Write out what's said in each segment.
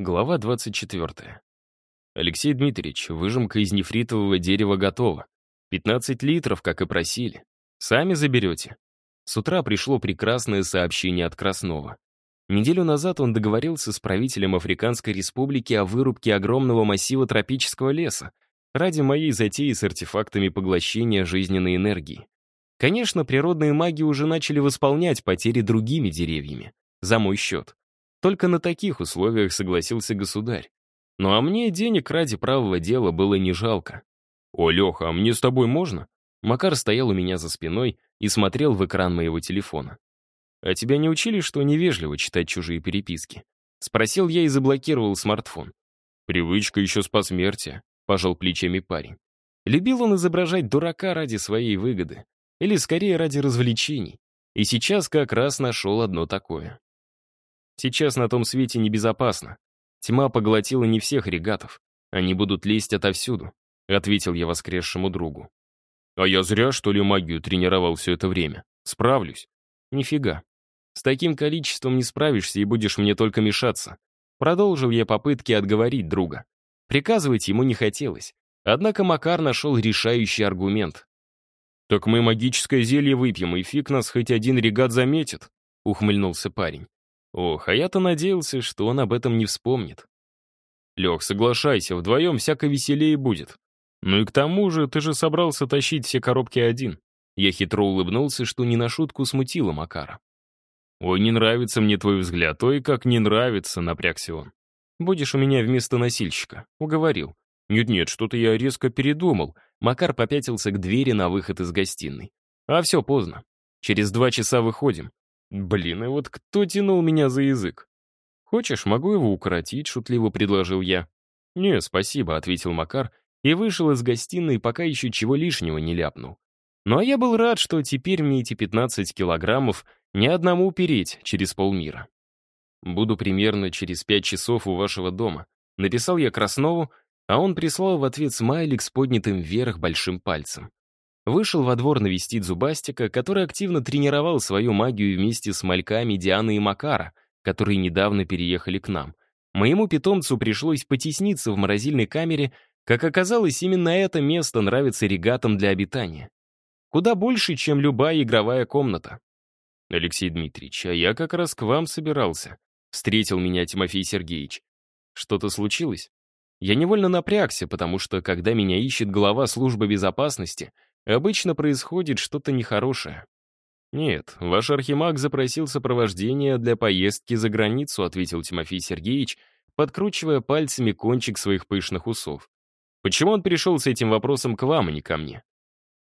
Глава 24. Алексей Дмитриевич, выжимка из нефритового дерева готова. 15 литров, как и просили. Сами заберете. С утра пришло прекрасное сообщение от Краснова. Неделю назад он договорился с правителем Африканской Республики о вырубке огромного массива тропического леса ради моей затеи с артефактами поглощения жизненной энергии. Конечно, природные маги уже начали восполнять потери другими деревьями. За мой счет. Только на таких условиях согласился государь. Ну а мне денег ради правого дела было не жалко. «О, Леха, а мне с тобой можно?» Макар стоял у меня за спиной и смотрел в экран моего телефона. «А тебя не учили, что невежливо читать чужие переписки?» Спросил я и заблокировал смартфон. «Привычка еще с посмертия», — пожал плечами парень. Любил он изображать дурака ради своей выгоды. Или скорее ради развлечений. И сейчас как раз нашел одно такое. Сейчас на том свете небезопасно. Тьма поглотила не всех регатов. Они будут лезть отовсюду», — ответил я воскресшему другу. «А я зря, что ли, магию тренировал все это время? Справлюсь?» «Нифига. С таким количеством не справишься и будешь мне только мешаться». Продолжил я попытки отговорить друга. Приказывать ему не хотелось. Однако Макар нашел решающий аргумент. «Так мы магическое зелье выпьем, и фиг нас хоть один регат заметит», — ухмыльнулся парень. Ох, а я-то надеялся, что он об этом не вспомнит. Лех, соглашайся, вдвоем всяко веселее будет. Ну и к тому же, ты же собрался тащить все коробки один. Я хитро улыбнулся, что не на шутку смутило Макара. «Ой, не нравится мне твой взгляд, ой, как не нравится», — напрягся он. «Будешь у меня вместо носильщика», — уговорил. «Нет-нет, что-то я резко передумал». Макар попятился к двери на выход из гостиной. «А все поздно. Через два часа выходим. Блин, и вот кто тянул меня за язык? Хочешь, могу его укоротить, шутливо предложил я. Не, спасибо, ответил Макар и вышел из гостиной, пока еще чего лишнего не ляпнул. Ну а я был рад, что теперь мне эти 15 килограммов ни одному переть через полмира. Буду примерно через пять часов у вашего дома. Написал я Краснову, а он прислал в ответ смайлик с поднятым вверх большим пальцем. Вышел во двор навестить Зубастика, который активно тренировал свою магию вместе с мальками Дианы и Макара, которые недавно переехали к нам. Моему питомцу пришлось потесниться в морозильной камере, как оказалось, именно это место нравится регатам для обитания. Куда больше, чем любая игровая комната. «Алексей Дмитриевич, а я как раз к вам собирался», — встретил меня Тимофей Сергеевич. «Что-то случилось?» Я невольно напрягся, потому что, когда меня ищет глава службы безопасности — Обычно происходит что-то нехорошее. «Нет, ваш архимаг запросил сопровождение для поездки за границу», ответил Тимофей Сергеевич, подкручивая пальцами кончик своих пышных усов. «Почему он пришел с этим вопросом к вам, а не ко мне?»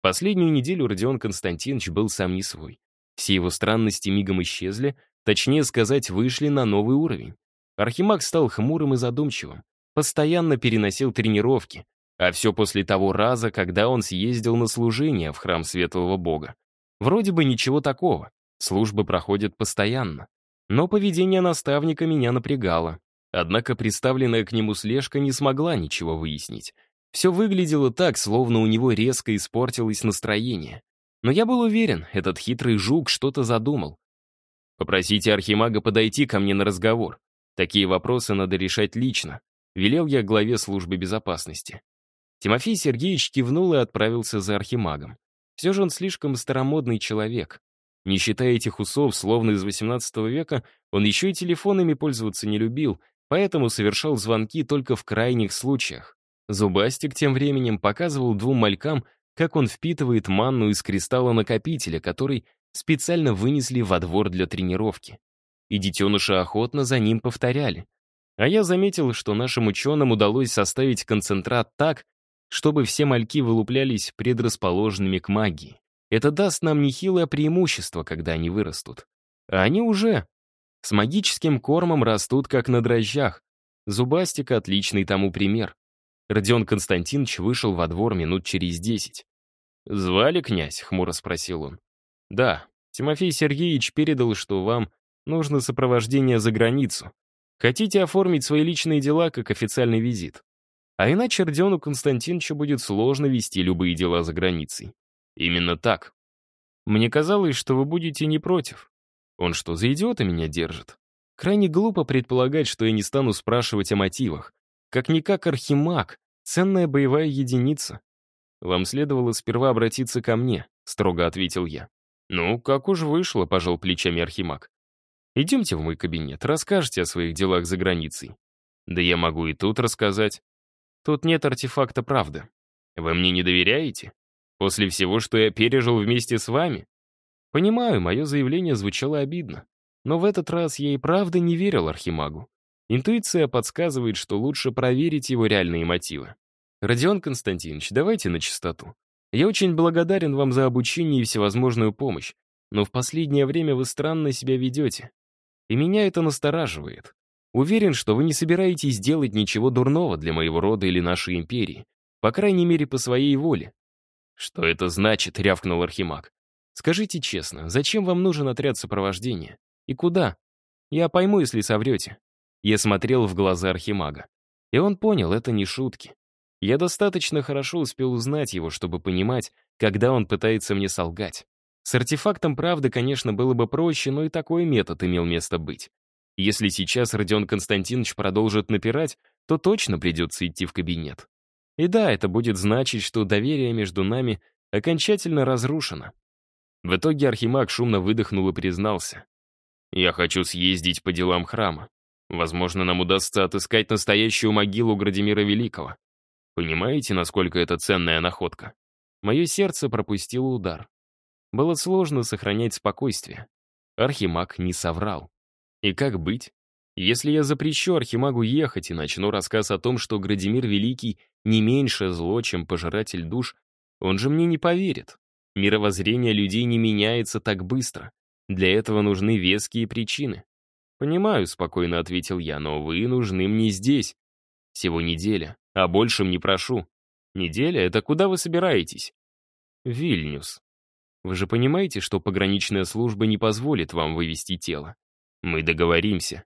Последнюю неделю Родион Константинович был сам не свой. Все его странности мигом исчезли, точнее сказать, вышли на новый уровень. Архимаг стал хмурым и задумчивым, постоянно переносил тренировки, а все после того раза, когда он съездил на служение в храм Светлого Бога. Вроде бы ничего такого, службы проходят постоянно. Но поведение наставника меня напрягало. Однако представленная к нему слежка не смогла ничего выяснить. Все выглядело так, словно у него резко испортилось настроение. Но я был уверен, этот хитрый жук что-то задумал. «Попросите Архимага подойти ко мне на разговор. Такие вопросы надо решать лично», — велел я главе службы безопасности. Тимофей Сергеевич кивнул и отправился за архимагом. Все же он слишком старомодный человек. Не считая этих усов, словно из XVIII века, он еще и телефонами пользоваться не любил, поэтому совершал звонки только в крайних случаях. Зубастик тем временем показывал двум малькам, как он впитывает манну из кристалла накопителя, который специально вынесли во двор для тренировки. И детеныши охотно за ним повторяли. А я заметил, что нашим ученым удалось составить концентрат так, чтобы все мальки вылуплялись предрасположенными к магии. Это даст нам нехилое преимущество, когда они вырастут. А они уже с магическим кормом растут, как на дрожжах. Зубастик — отличный тому пример. Родион Константинович вышел во двор минут через десять. «Звали князь?» — хмуро спросил он. «Да, Тимофей Сергеевич передал, что вам нужно сопровождение за границу. Хотите оформить свои личные дела как официальный визит?» А иначе Родиону Константиновичу будет сложно вести любые дела за границей. Именно так. Мне казалось, что вы будете не против. Он что, за идиота меня держит? Крайне глупо предполагать, что я не стану спрашивать о мотивах. Как-никак архимаг, ценная боевая единица. «Вам следовало сперва обратиться ко мне», — строго ответил я. «Ну, как уж вышло», — пожал плечами архимаг. «Идемте в мой кабинет, расскажете о своих делах за границей». «Да я могу и тут рассказать». «Тут нет артефакта правды. Вы мне не доверяете? После всего, что я пережил вместе с вами?» Понимаю, мое заявление звучало обидно. Но в этот раз я и правда не верил Архимагу. Интуиция подсказывает, что лучше проверить его реальные мотивы. «Родион Константинович, давайте на чистоту. Я очень благодарен вам за обучение и всевозможную помощь, но в последнее время вы странно себя ведете. И меня это настораживает. Уверен, что вы не собираетесь делать ничего дурного для моего рода или нашей империи, по крайней мере, по своей воле. «Что это значит?» — рявкнул Архимаг. «Скажите честно, зачем вам нужен отряд сопровождения? И куда? Я пойму, если соврете». Я смотрел в глаза Архимага. И он понял, это не шутки. Я достаточно хорошо успел узнать его, чтобы понимать, когда он пытается мне солгать. С артефактом правды, конечно, было бы проще, но и такой метод имел место быть. Если сейчас Родион Константинович продолжит напирать, то точно придется идти в кабинет. И да, это будет значить, что доверие между нами окончательно разрушено. В итоге Архимаг шумно выдохнул и признался. «Я хочу съездить по делам храма. Возможно, нам удастся отыскать настоящую могилу Градимира Великого. Понимаете, насколько это ценная находка? Мое сердце пропустило удар. Было сложно сохранять спокойствие. Архимаг не соврал. И как быть? Если я запрещу Архимагу ехать и начну рассказ о том, что Градимир Великий не меньше зло, чем пожиратель душ, он же мне не поверит. Мировоззрение людей не меняется так быстро. Для этого нужны веские причины. «Понимаю», — спокойно ответил я, — «но вы нужны мне здесь. Всего неделя. А большим не прошу. Неделя — это куда вы собираетесь? Вильнюс. Вы же понимаете, что пограничная служба не позволит вам вывести тело? Мы договоримся.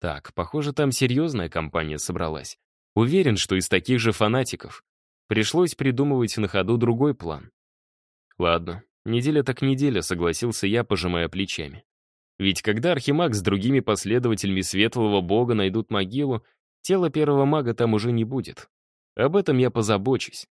Так, похоже, там серьезная компания собралась. Уверен, что из таких же фанатиков. Пришлось придумывать на ходу другой план. Ладно, неделя так неделя, согласился я, пожимая плечами. Ведь когда Архимаг с другими последователями Светлого Бога найдут могилу, Тела первого мага там уже не будет. Об этом я позабочусь.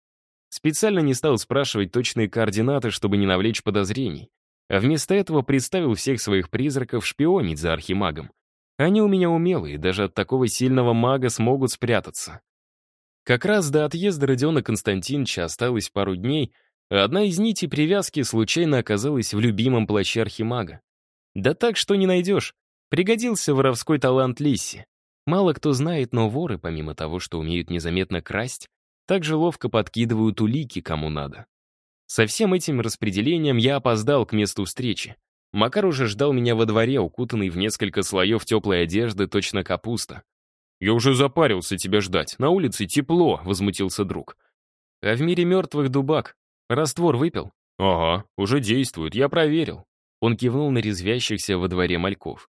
Специально не стал спрашивать точные координаты, чтобы не навлечь подозрений. А вместо этого представил всех своих призраков шпионить за архимагом. Они у меня умелые, даже от такого сильного мага смогут спрятаться. Как раз до отъезда Родиона Константиновича осталось пару дней, а одна из нитей привязки случайно оказалась в любимом плаще архимага. Да так, что не найдешь. Пригодился воровской талант Лисси. Мало кто знает, но воры, помимо того, что умеют незаметно красть, также ловко подкидывают улики кому надо. Со всем этим распределением я опоздал к месту встречи. Макар уже ждал меня во дворе, укутанный в несколько слоев теплой одежды, точно капуста. «Я уже запарился тебя ждать. На улице тепло», — возмутился друг. «А в мире мертвых дубак. Раствор выпил?» «Ага, уже действует, я проверил». Он кивнул на резвящихся во дворе мальков.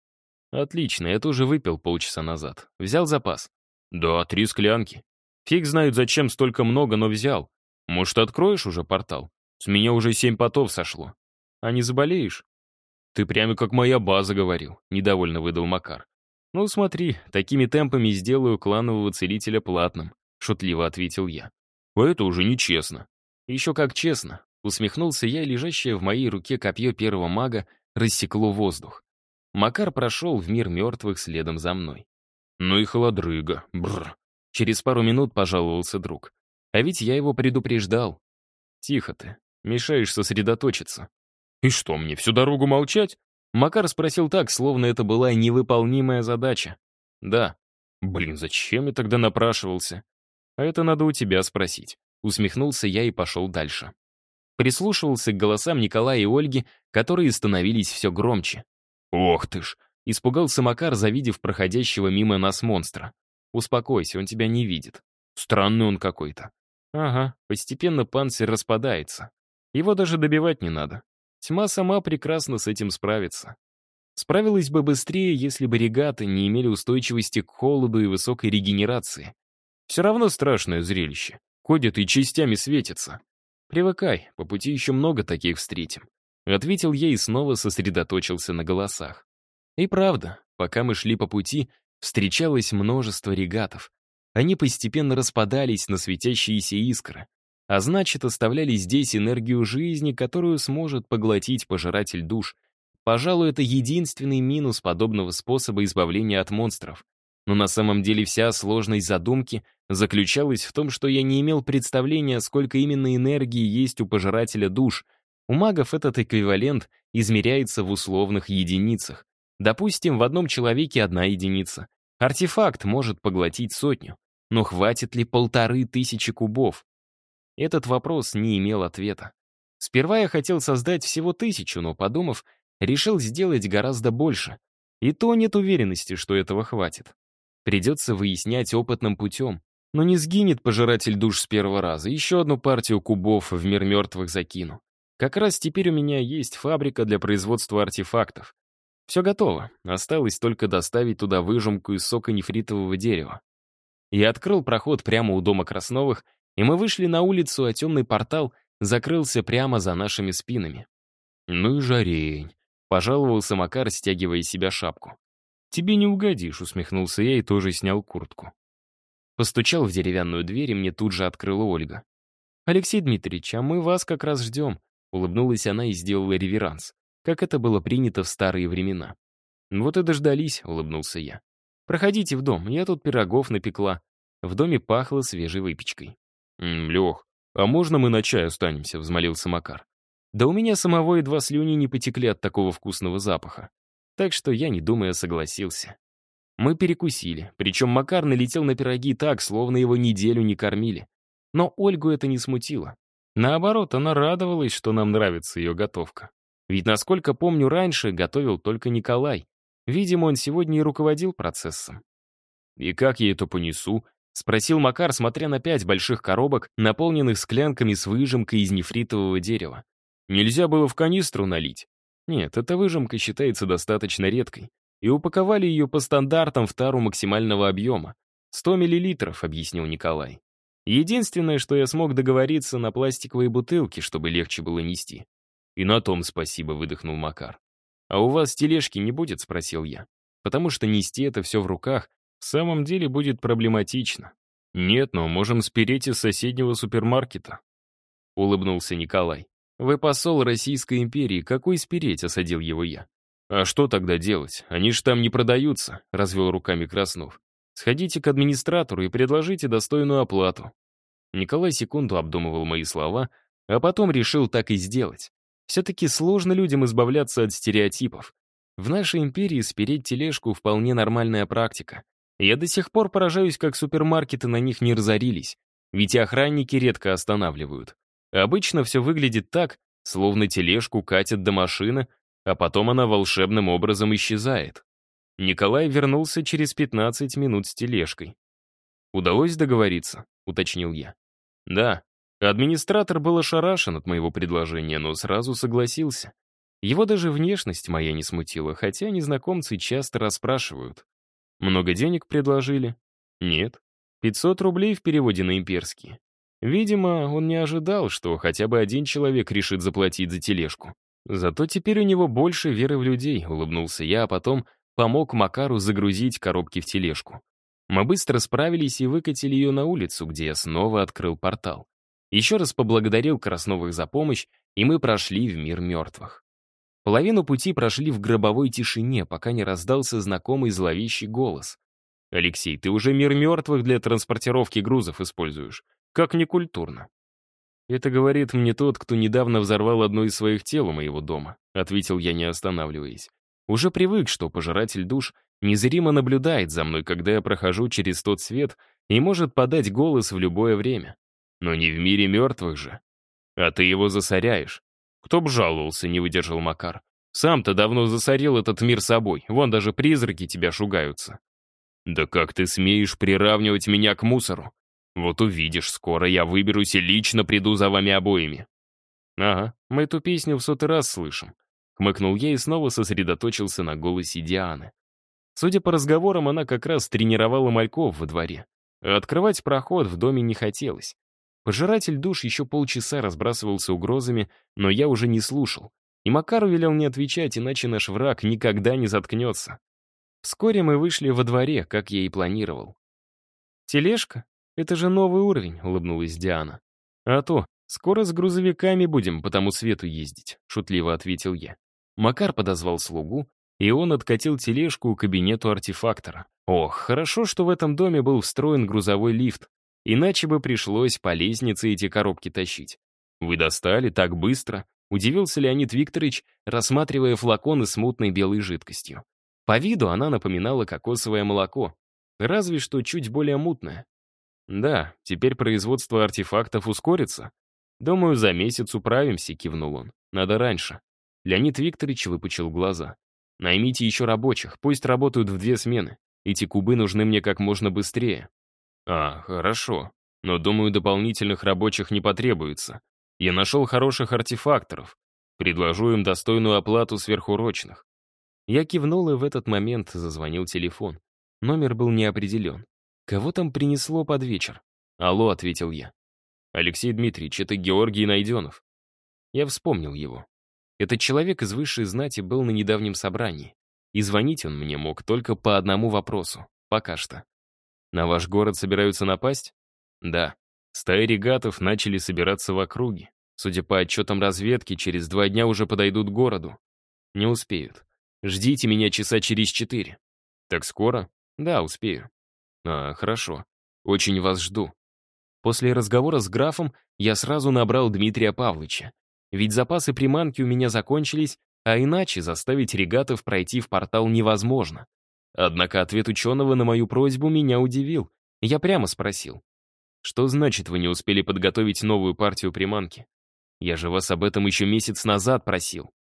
Отлично, я тоже выпил полчаса назад. Взял запас? Да, три склянки. Фиг знает, зачем столько много, но взял. Может, откроешь уже портал? С меня уже семь потов сошло. А не заболеешь? Ты прямо как моя база говорил, недовольно выдал Макар. Ну смотри, такими темпами сделаю кланового целителя платным, шутливо ответил я. А это уже нечестно. Еще как честно. Усмехнулся я, и лежащее в моей руке копье первого мага рассекло воздух. Макар прошел в мир мертвых следом за мной. «Ну и холодрыга, бррр». Через пару минут пожаловался друг. А ведь я его предупреждал. «Тихо ты, мешаешь сосредоточиться». «И что, мне всю дорогу молчать?» Макар спросил так, словно это была невыполнимая задача. «Да». «Блин, зачем я тогда напрашивался?» «А это надо у тебя спросить». Усмехнулся я и пошел дальше. Прислушивался к голосам Николая и Ольги, которые становились все громче. «Ох ты ж!» — испугался Макар, завидев проходящего мимо нас монстра. «Успокойся, он тебя не видит. Странный он какой-то». «Ага, постепенно панцирь распадается. Его даже добивать не надо. Тьма сама прекрасно с этим справится. Справилась бы быстрее, если бы регаты не имели устойчивости к холоду и высокой регенерации. Все равно страшное зрелище. Ходят и частями светятся. Привыкай, по пути еще много таких встретим. Ответил ей и снова сосредоточился на голосах. И правда, пока мы шли по пути, встречалось множество регатов. Они постепенно распадались на светящиеся искры, а значит, оставляли здесь энергию жизни, которую сможет поглотить пожиратель душ. Пожалуй, это единственный минус подобного способа избавления от монстров. Но на самом деле вся сложность задумки заключалась в том, что я не имел представления, сколько именно энергии есть у пожирателя душ. У магов этот эквивалент измеряется в условных единицах. Допустим, в одном человеке одна единица. Артефакт может поглотить сотню. Но хватит ли полторы тысячи кубов? Этот вопрос не имел ответа. Сперва я хотел создать всего тысячу, но, подумав, решил сделать гораздо больше. И то нет уверенности, что этого хватит. Придется выяснять опытным путем. Но не сгинет пожиратель душ с первого раза. Еще одну партию кубов в мир мертвых закину. Как раз теперь у меня есть фабрика для производства артефактов. Все готово. Осталось только доставить туда выжимку из сока нефритового дерева. Я открыл проход прямо у дома Красновых, и мы вышли на улицу, а темный портал закрылся прямо за нашими спинами. «Ну и жарень», — пожаловался Макар, стягивая из себя шапку. «Тебе не угодишь», — усмехнулся я и тоже снял куртку. Постучал в деревянную дверь, и мне тут же открыла Ольга. «Алексей Дмитриевич, а мы вас как раз ждем», — улыбнулась она и сделала реверанс, как это было принято в старые времена. «Вот и дождались», — улыбнулся я. «Проходите в дом, я тут пирогов напекла». В доме пахло свежей выпечкой. «М, «Лех, а можно мы на чай останемся?» — взмолился Макар. «Да у меня самого едва слюни не потекли от такого вкусного запаха. Так что я, не думая, согласился. Мы перекусили, причем Макар налетел на пироги так, словно его неделю не кормили. Но Ольгу это не смутило. Наоборот, она радовалась, что нам нравится ее готовка. Ведь, насколько помню, раньше готовил только Николай. Видимо, он сегодня и руководил процессом. «И как я это понесу?» — спросил Макар, смотря на пять больших коробок, наполненных склянками с выжимкой из нефритового дерева. «Нельзя было в канистру налить?» Нет, эта выжимка считается достаточно редкой, и упаковали ее по стандартам в тару максимального объема. 100 мл, объяснил Николай. Единственное, что я смог договориться на пластиковые бутылки, чтобы легче было нести. И на том спасибо, выдохнул Макар. А у вас тележки не будет, спросил я. Потому что нести это все в руках в самом деле будет проблематично. Нет, но можем спереть из соседнего супермаркета. Улыбнулся Николай. «Вы посол Российской империи, какой спереть?» — осадил его я. «А что тогда делать? Они ж там не продаются», — развел руками Краснов. «Сходите к администратору и предложите достойную оплату». Николай секунду обдумывал мои слова, а потом решил так и сделать. Все-таки сложно людям избавляться от стереотипов. В нашей империи спереть тележку вполне нормальная практика. Я до сих пор поражаюсь, как супермаркеты на них не разорились, ведь охранники редко останавливают. Обычно все выглядит так, словно тележку катят до машины, а потом она волшебным образом исчезает. Николай вернулся через 15 минут с тележкой. «Удалось договориться?» — уточнил я. «Да». Администратор был ошарашен от моего предложения, но сразу согласился. Его даже внешность моя не смутила, хотя незнакомцы часто расспрашивают. Много денег предложили? Нет. 500 рублей в переводе на имперские. Видимо, он не ожидал, что хотя бы один человек решит заплатить за тележку. Зато теперь у него больше веры в людей, улыбнулся я, а потом помог Макару загрузить коробки в тележку. Мы быстро справились и выкатили ее на улицу, где я снова открыл портал. Еще раз поблагодарил Красновых за помощь, и мы прошли в мир мертвых. Половину пути прошли в гробовой тишине, пока не раздался знакомый зловещий голос. «Алексей, ты уже мир мертвых для транспортировки грузов используешь. Как некультурно. Это говорит мне тот, кто недавно взорвал одно из своих тел у моего дома, ответил я, не останавливаясь. Уже привык, что пожиратель душ незримо наблюдает за мной, когда я прохожу через тот свет и может подать голос в любое время. Но не в мире мертвых же. А ты его засоряешь. Кто б жаловался, не выдержал Макар. Сам-то давно засорил этот мир собой, вон даже призраки тебя шугаются. Да как ты смеешь приравнивать меня к мусору? Вот увидишь, скоро я выберусь и лично приду за вами обоими. Ага, мы эту песню в сотый раз слышим. Хмыкнул я и снова сосредоточился на голосе Дианы. Судя по разговорам, она как раз тренировала мальков во дворе. А открывать проход в доме не хотелось. Пожиратель душ еще полчаса разбрасывался угрозами, но я уже не слушал. И Макару велел не отвечать, иначе наш враг никогда не заткнется. Вскоре мы вышли во дворе, как я и планировал. «Тележка? Это же новый уровень», — улыбнулась Диана. «А то, скоро с грузовиками будем по тому свету ездить», — шутливо ответил я. Макар подозвал слугу, и он откатил тележку к кабинету артефактора. Ох, хорошо, что в этом доме был встроен грузовой лифт, иначе бы пришлось по лестнице эти коробки тащить. «Вы достали так быстро?» — удивился Леонид Викторович, рассматривая флаконы с мутной белой жидкостью. По виду она напоминала кокосовое молоко, разве что чуть более мутное. «Да, теперь производство артефактов ускорится. Думаю, за месяц управимся», — кивнул он. «Надо раньше». Леонид Викторович выпучил глаза. «Наймите еще рабочих, пусть работают в две смены. Эти кубы нужны мне как можно быстрее». «А, хорошо. Но, думаю, дополнительных рабочих не потребуется. Я нашел хороших артефакторов. Предложу им достойную оплату сверхурочных». Я кивнул, и в этот момент зазвонил телефон. Номер был не определен. Кого там принесло под вечер? «Алло», — ответил я. «Алексей Дмитриевич, это Георгий Найденов». Я вспомнил его. Этот человек из высшей знати был на недавнем собрании. И звонить он мне мог только по одному вопросу. Пока что. На ваш город собираются напасть? Да. Стаи регатов начали собираться в округе. Судя по отчетам разведки, через два дня уже подойдут к городу. Не успеют. Ждите меня часа через четыре. Так скоро? Да, успею. А, хорошо. Очень вас жду. После разговора с графом я сразу набрал Дмитрия Павловича. Ведь запасы приманки у меня закончились, а иначе заставить регатов пройти в портал невозможно. Однако ответ ученого на мою просьбу меня удивил. Я прямо спросил. «Что значит, вы не успели подготовить новую партию приманки? Я же вас об этом еще месяц назад просил».